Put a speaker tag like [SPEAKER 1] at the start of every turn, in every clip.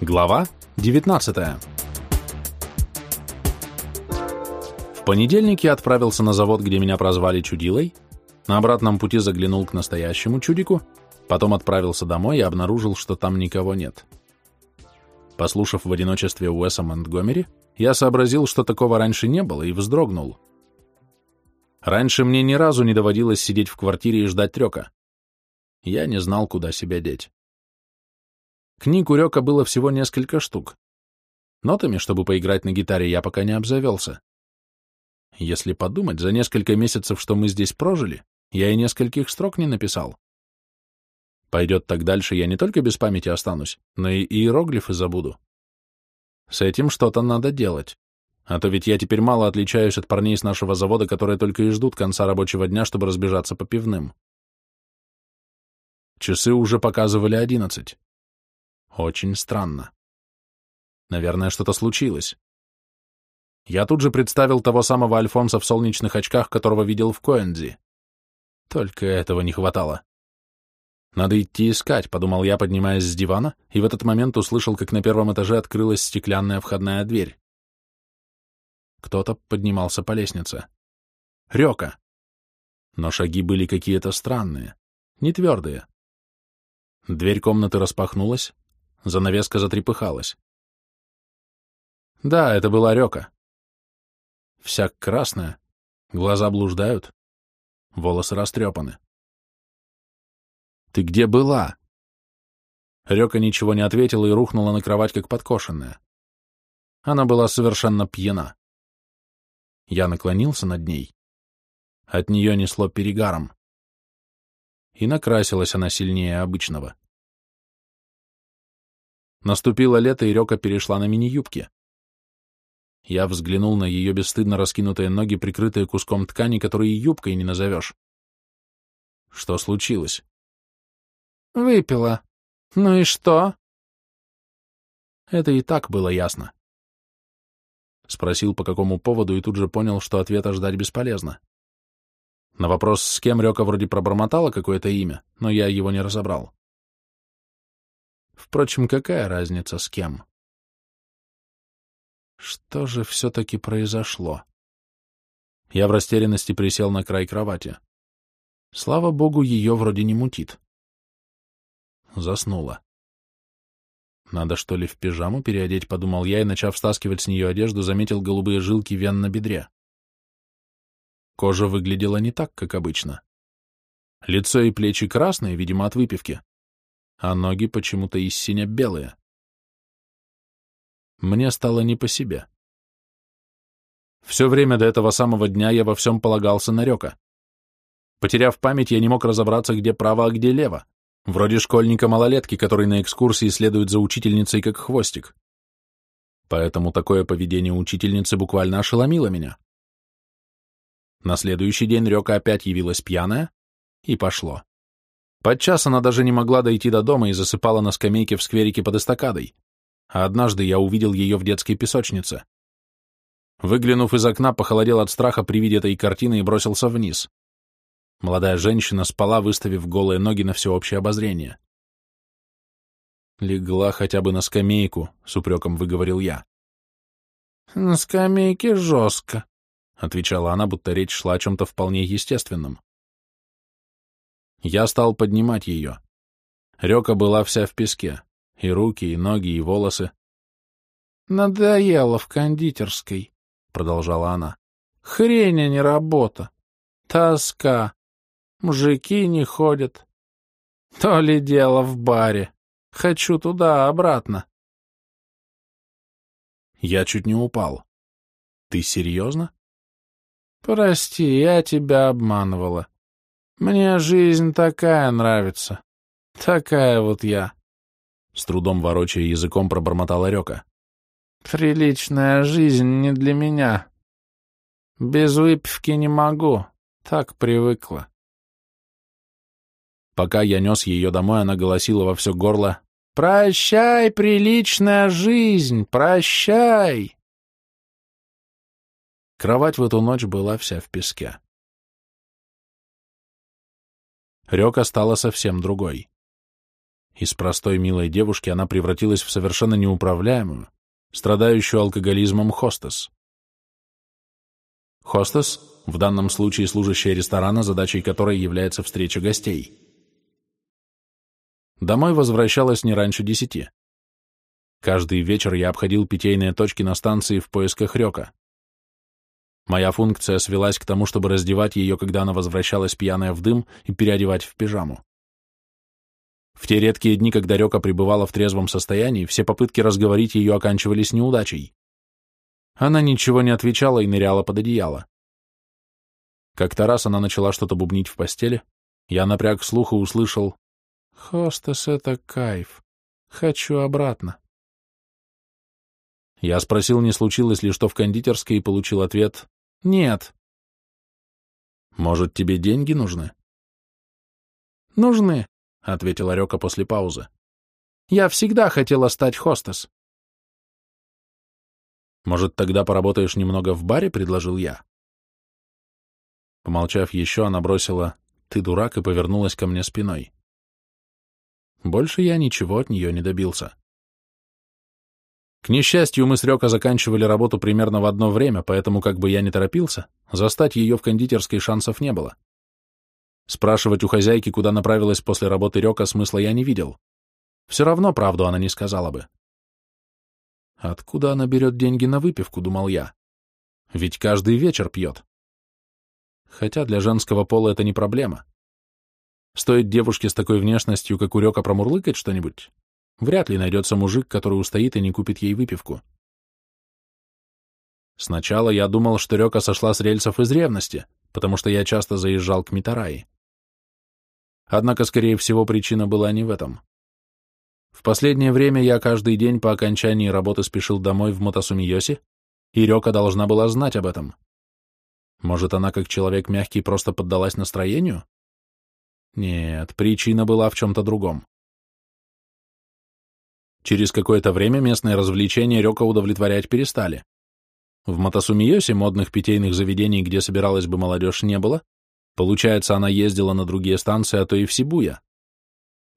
[SPEAKER 1] Глава 19 В понедельник я отправился на завод, где меня прозвали Чудилой, на обратном пути заглянул к настоящему чудику, потом отправился домой и обнаружил, что там никого нет. Послушав в одиночестве Уэса Монтгомери, я сообразил, что такого раньше не было, и вздрогнул. Раньше мне ни разу не доводилось сидеть в квартире и ждать трёка. Я не знал, куда себя деть. Книг у Рёка было всего несколько штук. Нотами, чтобы поиграть на гитаре, я пока не обзавелся. Если подумать, за несколько месяцев, что мы здесь прожили, я и нескольких строк не написал. Пойдет так дальше, я не только без памяти останусь, но и иероглифы забуду. С этим что-то надо делать. А то ведь я теперь мало отличаюсь от парней с нашего завода, которые только и ждут конца рабочего дня, чтобы разбежаться по пивным. Часы уже показывали одиннадцать. Очень странно. Наверное, что-то случилось. Я тут же представил того самого Альфонса в солнечных очках, которого видел в Коэнзи. Только этого не хватало. Надо идти искать, подумал я, поднимаясь с дивана, и в этот момент услышал, как на первом этаже открылась стеклянная входная дверь. Кто-то поднимался по лестнице. Рёка. Но шаги были какие-то странные, не твердые. Дверь комнаты распахнулась, Занавеска затрепыхалась. Да, это была Рёка. Вся красная, глаза блуждают, волосы растрепаны. «Ты где была?» Рёка ничего не ответила и рухнула на кровать, как подкошенная. Она была совершенно пьяна. Я наклонился над ней. От нее несло перегаром. И накрасилась она сильнее обычного. Наступило лето, и Рёка перешла на мини-юбки. Я взглянул на ее бесстыдно раскинутые ноги, прикрытые куском ткани, которую и юбкой не назовешь. Что случилось?
[SPEAKER 2] Выпила. Ну и что?
[SPEAKER 1] Это и так было ясно. Спросил, по какому поводу, и тут же понял, что ответа ждать бесполезно. На вопрос, с кем Рёка вроде пробормотала какое-то имя, но я его не разобрал. Впрочем, какая разница с кем? Что же все-таки произошло? Я в растерянности присел на край кровати. Слава богу, ее вроде не мутит. Заснула. Надо что ли в пижаму переодеть, подумал я, и, начав стаскивать с нее одежду, заметил голубые жилки вен на бедре. Кожа выглядела не так, как обычно. Лицо и плечи красные, видимо, от выпивки а ноги почему-то из сине-белые. Мне стало не по себе. Все время до этого самого дня я во всем полагался на Рёка. Потеряв память, я не мог разобраться, где право, а где лево. Вроде школьника-малолетки, который на экскурсии следует за учительницей как хвостик. Поэтому такое поведение учительницы буквально ошеломило меня. На следующий день Рёка опять явилась пьяная, и пошло. Подчас она даже не могла дойти до дома и засыпала на скамейке в скверике под эстакадой, а однажды я увидел ее в детской песочнице. Выглянув из окна, похолодел от страха при виде этой картины и бросился вниз. Молодая женщина спала, выставив голые ноги на всеобщее обозрение. «Легла хотя бы на скамейку», — с упреком выговорил я.
[SPEAKER 2] «На скамейке жестко», —
[SPEAKER 1] отвечала она, будто речь шла о чем-то вполне естественном. Я стал поднимать ее. Река была вся в песке. И руки, и ноги, и волосы.
[SPEAKER 2] «Надоело в кондитерской», — продолжала она. «Хрень, а не работа. Тоска. Мужики не ходят. То ли дело в баре. Хочу туда-обратно».
[SPEAKER 1] Я чуть не упал. «Ты серьезно?»
[SPEAKER 2] «Прости, я тебя обманывала. Мне жизнь такая нравится. Такая вот я.
[SPEAKER 1] С трудом ворочая языком пробормотала Рёка.
[SPEAKER 2] Приличная жизнь не для меня. Без выпивки не могу. Так привыкла.
[SPEAKER 1] Пока я нес ее домой, она голосила во все горло.
[SPEAKER 2] «Прощай, приличная жизнь, прощай!»
[SPEAKER 1] Кровать в эту ночь была вся в песке. Река стала совсем другой. Из простой милой девушки она превратилась в совершенно неуправляемую, страдающую алкоголизмом хостес. Хостес, в данном случае служащая ресторана, задачей которой является встреча гостей. Домой возвращалась не раньше десяти. Каждый вечер я обходил питейные точки на станции в поисках Рёка. Моя функция свелась к тому, чтобы раздевать ее, когда она возвращалась пьяная в дым, и переодевать в пижаму. В те редкие дни, когда Рёка пребывала в трезвом состоянии, все попытки разговорить ее оканчивались неудачей. Она ничего не отвечала и ныряла под одеяло. Как-то раз она начала что-то бубнить в постели, я напряг слух и услышал «Хостес — это кайф. Хочу обратно». Я спросил, не случилось ли что в кондитерской, и получил ответ «Нет». «Может, тебе деньги нужны?»
[SPEAKER 2] «Нужны», — ответила Рёка после паузы. «Я всегда хотела стать хостес».
[SPEAKER 1] «Может, тогда поработаешь немного в баре?» — предложил я. Помолчав еще, она бросила «ты дурак» и повернулась ко мне спиной. Больше я ничего от нее не добился. К несчастью, мы с Рёка заканчивали работу примерно в одно время, поэтому, как бы я ни торопился, застать ее в кондитерской шансов не было. Спрашивать у хозяйки, куда направилась после работы Рёка, смысла я не видел. Все равно правду она не сказала бы. Откуда она берет деньги на выпивку, думал я. Ведь каждый вечер пьет. Хотя для женского пола это не проблема. Стоит девушке с такой внешностью, как у Рёка, промурлыкать что-нибудь, вряд ли найдется мужик, который устоит и не купит ей выпивку. Сначала я думал, что Рёка сошла с рельсов из ревности, потому что я часто заезжал к Митараи. Однако, скорее всего, причина была не в этом. В последнее время я каждый день по окончании работы спешил домой в Мотосумиоси, и Рёка должна была знать об этом. Может, она, как человек мягкий, просто поддалась настроению? Нет, причина была в чем-то другом. Через какое-то время местные развлечения Рёка удовлетворять перестали. В Мотосумиосе модных питейных заведений, где собиралась бы молодежь, не было, Получается, она ездила на другие станции, а то и в Сибуя.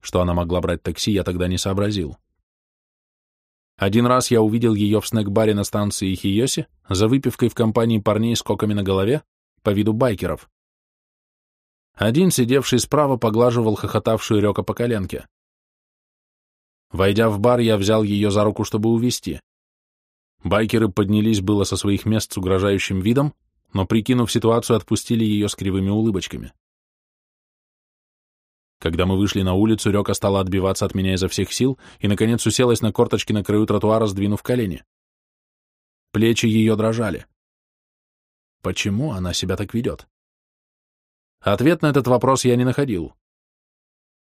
[SPEAKER 1] Что она могла брать такси, я тогда не сообразил. Один раз я увидел ее в снэк-баре на станции Хиоси за выпивкой в компании парней с коками на голове по виду байкеров. Один, сидевший справа, поглаживал хохотавшую Рёка по коленке. Войдя в бар, я взял ее за руку, чтобы увести. Байкеры поднялись было со своих мест с угрожающим видом, но, прикинув ситуацию, отпустили ее с кривыми улыбочками. Когда мы вышли на улицу, Рёка стала отбиваться от меня изо всех сил и, наконец, уселась на корточки на краю тротуара, сдвинув колени. Плечи ее дрожали. Почему она себя так ведет? Ответ на этот вопрос я не находил.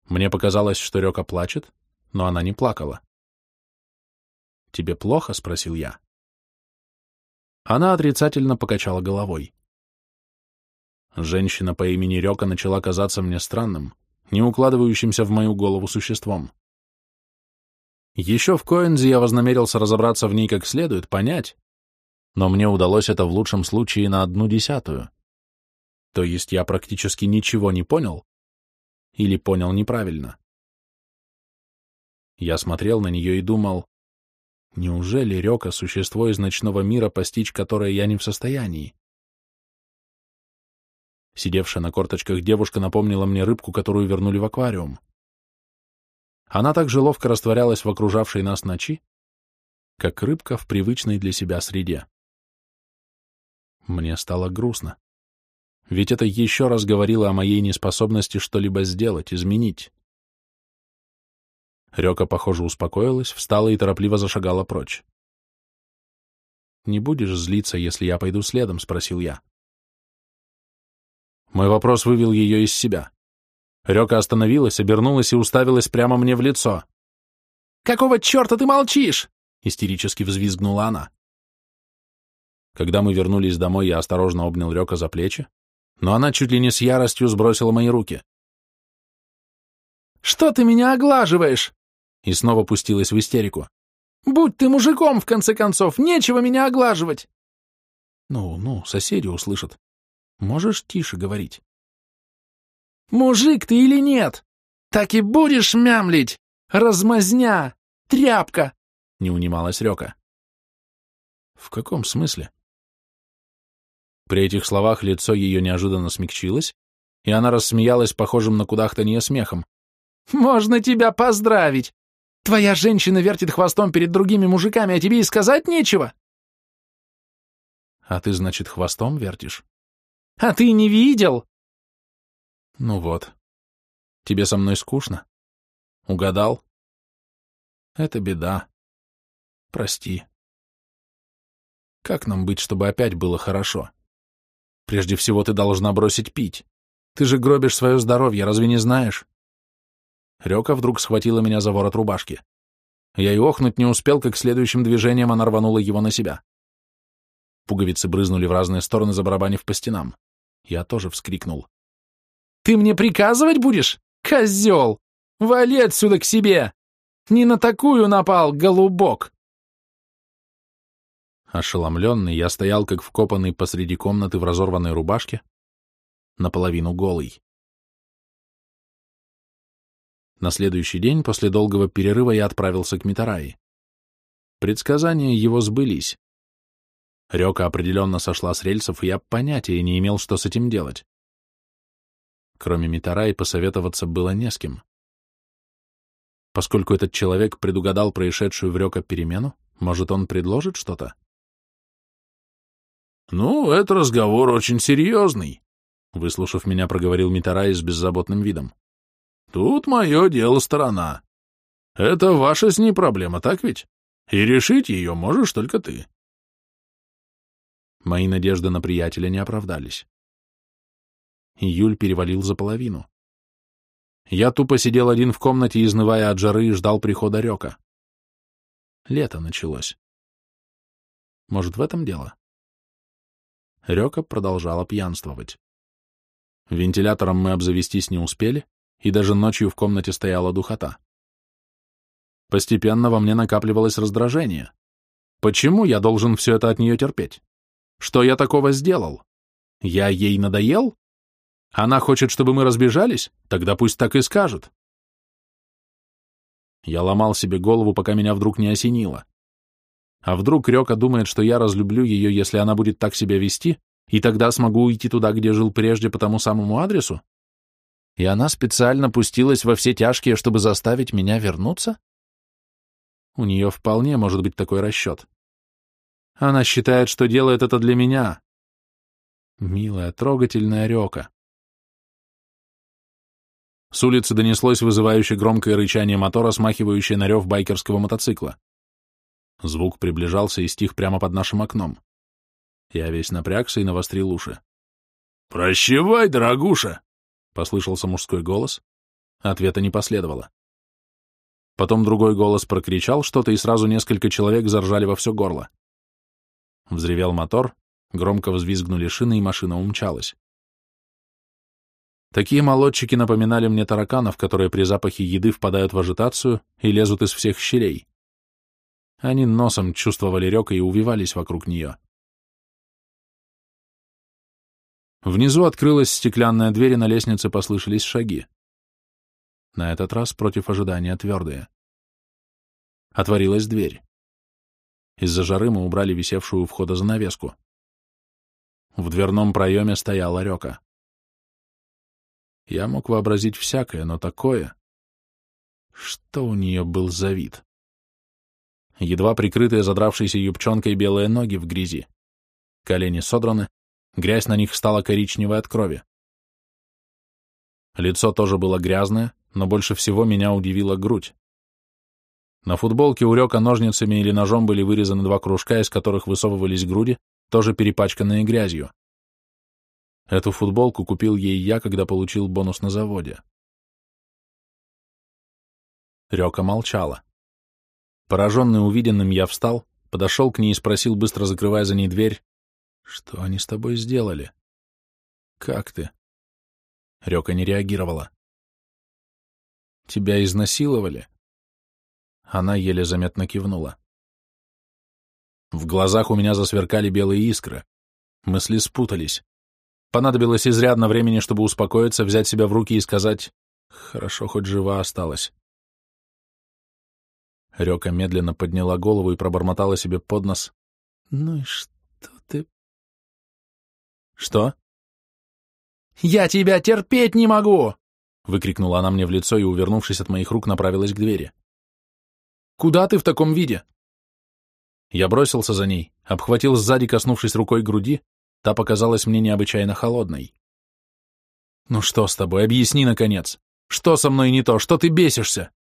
[SPEAKER 1] Мне показалось, что Рёка плачет, но она не плакала. «Тебе плохо?» — спросил я. Она отрицательно покачала головой. Женщина по имени Рёка начала казаться мне странным, не укладывающимся в мою голову существом. Еще в Коэнзе я вознамерился разобраться в ней как следует, понять, но мне удалось это в лучшем случае на одну десятую. То есть я практически ничего не понял или понял неправильно. Я смотрел на нее и думал, Неужели Рёка — существо из ночного мира, постичь которое я не в состоянии? Сидевшая на корточках девушка напомнила мне рыбку, которую вернули в аквариум. Она так же ловко растворялась в окружавшей нас ночи, как рыбка в привычной для себя среде. Мне стало грустно. Ведь это еще раз говорило о моей неспособности что-либо сделать, изменить. Рёка, похоже, успокоилась, встала и торопливо зашагала прочь. «Не будешь злиться, если я пойду следом?» — спросил я. Мой вопрос вывел ее из себя. Рёка остановилась, обернулась и уставилась прямо мне в лицо. «Какого черта ты молчишь?» — истерически взвизгнула она. Когда мы вернулись домой, я осторожно обнял Рёка за плечи, но она чуть ли не с яростью сбросила мои руки. «Что ты меня оглаживаешь?» И снова пустилась в истерику. «Будь ты мужиком, в конце концов, нечего меня оглаживать!» «Ну, ну, соседи услышат. Можешь тише говорить?» «Мужик ты или нет? Так и будешь мямлить!»
[SPEAKER 2] Размазня! Тряпка!» — не унималась Рёка.
[SPEAKER 1] «В каком смысле?» При этих словах лицо ее неожиданно смягчилось, и она рассмеялась похожим на кудахтанье смехом.
[SPEAKER 2] «Можно тебя поздравить! Твоя женщина вертит хвостом перед другими мужиками, а тебе и сказать нечего!»
[SPEAKER 1] «А ты, значит, хвостом вертишь?»
[SPEAKER 2] «А ты не видел?»
[SPEAKER 1] «Ну вот. Тебе со мной скучно? Угадал?» «Это беда. Прости. Как нам быть, чтобы опять было хорошо? Прежде всего ты должна бросить пить. Ты же гробишь свое здоровье, разве не знаешь?» Река вдруг схватила меня за ворот рубашки. Я и охнуть не успел, как следующим движением она рванула его на себя. Пуговицы брызнули в разные стороны, забарабанив по стенам. Я тоже вскрикнул.
[SPEAKER 2] «Ты мне приказывать будешь? Козел! Вали отсюда к себе! Не на такую напал, голубок!»
[SPEAKER 1] Ошеломленный, я стоял как вкопанный посреди комнаты в разорванной рубашке, наполовину голый. На следующий день, после долгого перерыва, я отправился к Митараи. Предсказания его сбылись. Река определенно сошла с рельсов, и я понятия не имел, что с этим делать. Кроме Митараи посоветоваться было не с кем. Поскольку этот человек предугадал происшедшую в Река перемену, может, он предложит что-то?
[SPEAKER 3] «Ну, это разговор очень серьезный», Выслушав меня, проговорил Митарай с беззаботным видом. «Тут мое дело сторона. Это ваша с ней проблема, так ведь? И решить ее можешь только ты».
[SPEAKER 1] Мои надежды на приятеля не оправдались. Июль перевалил за половину. Я тупо сидел один в комнате, изнывая от жары, и ждал прихода Река. Лето началось. Может, в этом дело? Река продолжала пьянствовать. Вентилятором мы обзавестись не успели, и даже ночью в комнате стояла духота. Постепенно во мне накапливалось раздражение. Почему я должен все это от нее терпеть? Что я такого сделал? Я ей надоел? Она хочет, чтобы мы разбежались? Тогда пусть так и скажет. Я ломал себе голову, пока меня вдруг не осенило. А вдруг Рёка думает, что я разлюблю ее, если она будет так себя вести, и тогда смогу уйти туда, где жил прежде, по тому самому адресу? И она специально пустилась во все тяжкие, чтобы заставить меня вернуться? У нее вполне может быть такой расчет. Она считает, что делает это для меня. Милая, трогательная река. С улицы донеслось вызывающее громкое рычание мотора, смахивающее на рев байкерского мотоцикла. Звук приближался и стих прямо под нашим окном. Я весь напрягся и навострил уши.
[SPEAKER 3] «Прощевай, дорогуша!» — послышался мужской голос.
[SPEAKER 1] Ответа не последовало. Потом другой голос прокричал что-то, и сразу несколько человек заржали во все горло. Взревел мотор, громко взвизгнули шины, и машина умчалась. Такие молодчики напоминали мне тараканов, которые при запахе еды впадают в ажитацию и лезут из всех щелей. Они носом чувствовали река и увивались вокруг нее. Внизу открылась стеклянная дверь, и на лестнице послышались шаги. На этот раз против ожидания твердые. Отворилась дверь. Из-за жары мы убрали висевшую у входа занавеску. В дверном проеме стояла река. Я мог вообразить всякое, но такое... Что у нее был за вид? Едва прикрытые задравшейся юбчонкой белые ноги в грязи. Колени содраны, Грязь на них стала коричневой от крови. Лицо тоже было грязное, но больше всего меня удивила грудь. На футболке у Рёка ножницами или ножом были вырезаны два кружка, из которых высовывались груди, тоже перепачканные грязью. Эту футболку купил ей я, когда получил бонус на заводе. Рёка молчала. Пораженный увиденным, я встал, подошел к ней и спросил, быстро закрывая за ней дверь, что они с тобой сделали? Как ты? Рёка не реагировала. Тебя изнасиловали? Она еле заметно кивнула. В глазах у меня засверкали белые искры. Мысли спутались. Понадобилось изрядно времени, чтобы успокоиться, взять себя в руки и сказать «Хорошо, хоть жива осталась». Река медленно подняла голову и пробормотала себе под нос. «Ну и что ты...» «Что?»
[SPEAKER 2] «Я тебя терпеть не могу!» — выкрикнула она мне в лицо и, увернувшись от моих рук, направилась к двери. «Куда ты в таком виде?» Я бросился за ней, обхватил сзади, коснувшись рукой груди, та показалась мне необычайно холодной. «Ну что с тобой? Объясни, наконец! Что со мной не то? Что ты бесишься?»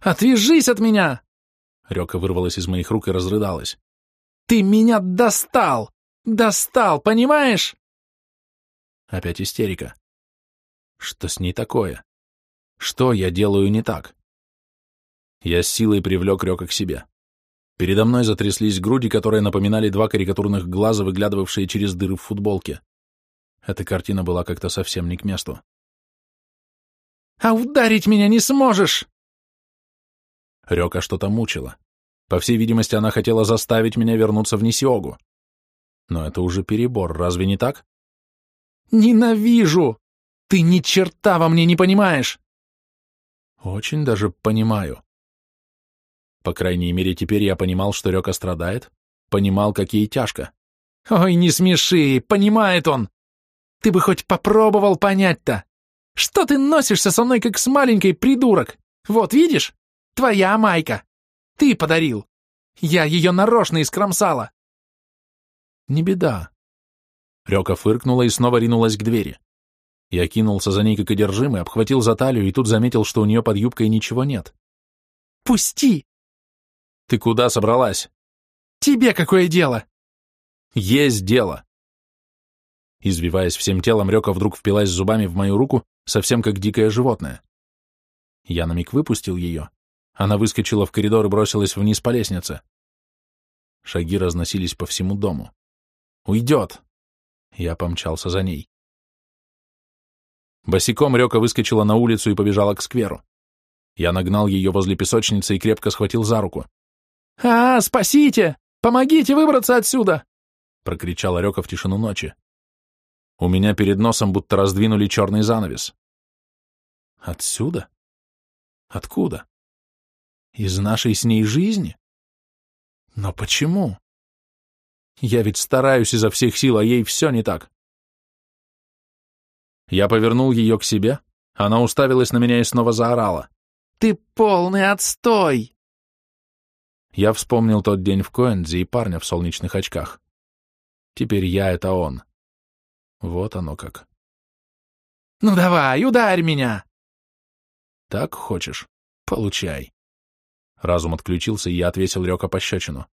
[SPEAKER 2] «Отвяжись от меня!» Река вырвалась из моих рук и разрыдалась. «Ты меня достал! Достал, понимаешь?» Опять истерика. Что с ней такое? Что я делаю не так? Я с силой привлек Река к себе. Передо мной затряслись груди, которые напоминали два карикатурных глаза, выглядывавшие через дыры в футболке. Эта картина была как-то совсем не к месту. «А ударить меня не сможешь!» Рёка что-то мучила. По всей видимости, она хотела заставить меня вернуться в Нисиогу. Но это уже перебор, разве не так? «Ненавижу! Ты ни черта во мне не понимаешь!» «Очень даже понимаю». По крайней мере, теперь я понимал, что Рёка страдает, понимал, как ей тяжко. «Ой, не смеши, понимает он! Ты бы хоть попробовал понять-то! Что ты носишься со мной, как с маленькой, придурок? Вот, видишь? Твоя майка! Ты подарил! Я ее нарочно искромсала!» «Не беда», Река фыркнула и снова ринулась к двери. Я кинулся за ней как одержимый, обхватил за талию и тут заметил, что у нее под юбкой ничего нет. «Пусти!» «Ты куда собралась?» «Тебе какое дело?» «Есть дело!» Извиваясь всем телом, Река вдруг впилась зубами в мою руку, совсем как дикое животное. Я на миг выпустил ее. Она выскочила в коридор и бросилась вниз по лестнице. Шаги разносились по всему дому. «Уйдет!» Я помчался за ней. Босиком Река выскочила на улицу и побежала к скверу. Я нагнал ее возле песочницы и крепко схватил за руку. «А, спасите! Помогите выбраться отсюда!» — прокричала Река в тишину ночи. У меня перед носом будто раздвинули черный занавес. Отсюда? Откуда? Из нашей с ней жизни? Но почему? Я ведь стараюсь изо всех сил, а ей все не так. Я повернул ее к себе, она уставилась на меня и снова заорала. «Ты полный отстой!» Я вспомнил тот день в Коэнзе и парня в солнечных очках. Теперь я — это он. Вот оно как. «Ну давай, ударь меня!» «Так хочешь? Получай». Разум отключился, и я отвесил Рёка пощечину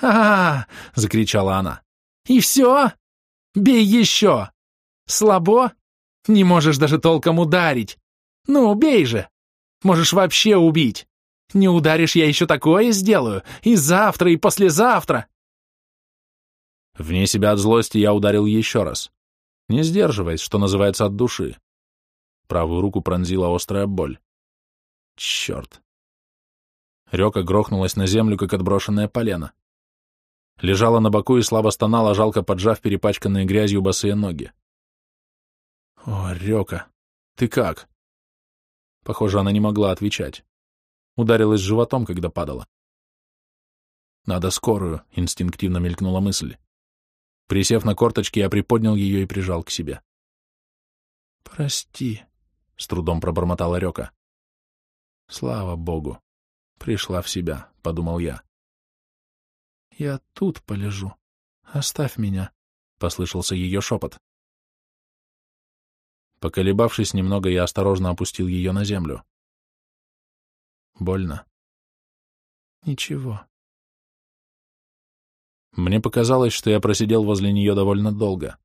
[SPEAKER 2] а, закричала она. «И все? Бей еще! Слабо? Не можешь даже толком ударить! Ну, бей же! Можешь вообще убить! Не ударишь, я еще такое сделаю! И завтра, и послезавтра!» Вне себя от злости я ударил еще раз, не сдерживаясь, что называется, от души. Правую руку пронзила острая боль. Черт! Река грохнулась на землю, как отброшенное полено лежала на боку и слабо стонала, жалко поджав перепачканные грязью босые ноги. «О, Рёка, ты как?» Похоже, она не могла отвечать. Ударилась животом, когда падала. «Надо скорую», — инстинктивно мелькнула мысль. Присев на корточки, я приподнял ее и прижал к себе. «Прости», — с трудом пробормотала Рёка. «Слава Богу! Пришла в себя», — подумал я. «Я тут полежу. Оставь меня», — послышался ее шепот. Поколебавшись немного, я осторожно опустил ее на землю. Больно. Ничего. Мне показалось, что я просидел возле нее довольно долго.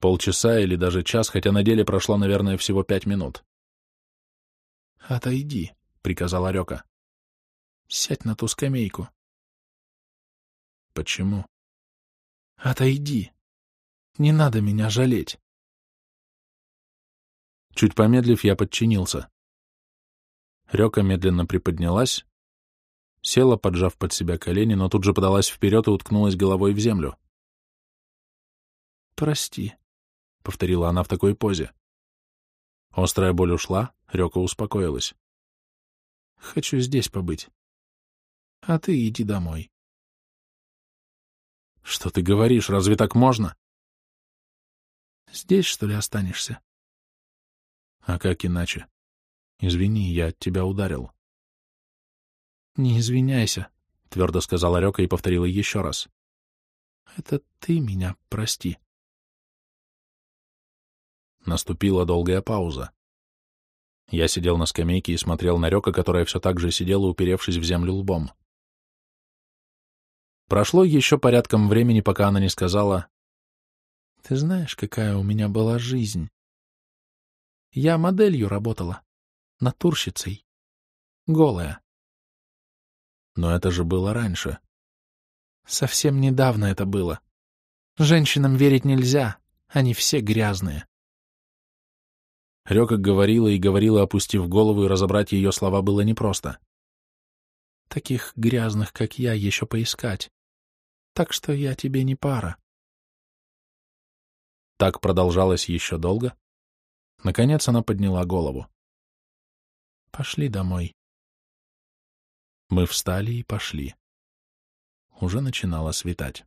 [SPEAKER 2] Полчаса или даже час, хотя на деле прошло, наверное, всего пять минут. «Отойди», — приказала Река. «Сядь на ту скамейку». Почему? Отойди. Не надо меня жалеть. Чуть помедлив, я подчинился. Река медленно приподнялась, села, поджав под себя колени, но тут же подалась вперед и уткнулась головой в землю. «Прости», — повторила она в такой позе. Острая боль ушла, Река успокоилась. «Хочу здесь побыть. А ты иди домой.
[SPEAKER 1] Что ты говоришь? Разве так можно?
[SPEAKER 2] Здесь, что ли, останешься?
[SPEAKER 1] А как иначе? Извини, я тебя ударил.
[SPEAKER 2] Не извиняйся, — твердо сказала Рёка и повторила еще раз. Это ты меня прости.
[SPEAKER 1] Наступила долгая пауза. Я сидел на скамейке и смотрел на Рёка, которая все так же сидела, уперевшись в землю лбом. Прошло еще порядком времени, пока она не сказала,
[SPEAKER 2] «Ты знаешь, какая у меня была жизнь? Я моделью работала, натурщицей, голая.
[SPEAKER 1] Но это же было раньше.
[SPEAKER 2] Совсем недавно это было. Женщинам верить нельзя, они все грязные.
[SPEAKER 1] Рёка говорила и говорила, опустив голову, и разобрать ее слова было непросто.
[SPEAKER 2] Таких грязных, как я, еще поискать. Так что я тебе не пара.
[SPEAKER 1] Так продолжалось еще долго. Наконец она подняла голову.
[SPEAKER 2] Пошли домой.
[SPEAKER 1] Мы встали и пошли. Уже начинало светать.